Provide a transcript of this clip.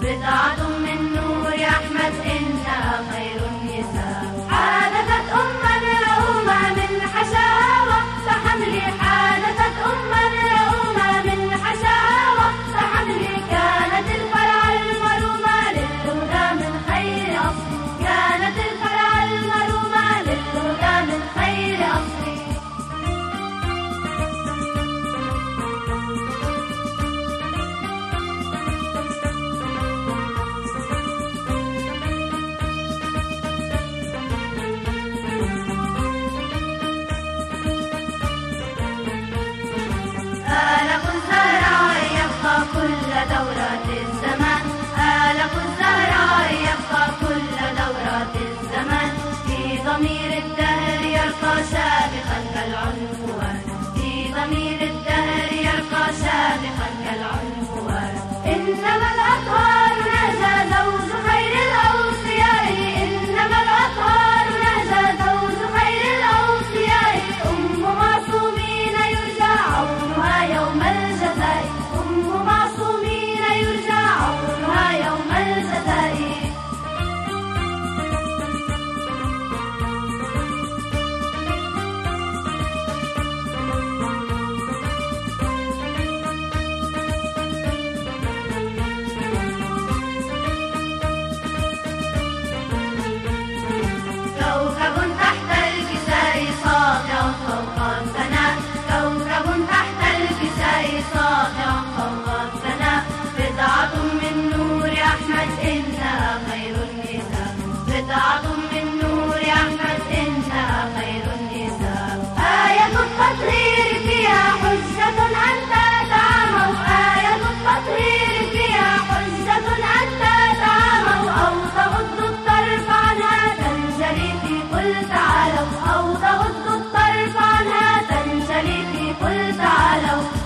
without ضمير الدهر يرقى سابقا كالعنفوان. في ضمير الدهر يرقى سابقا كالعنفوان. إنما تعالوا أو تغضوا الطرف عنها تنجلي في قل تعالوا.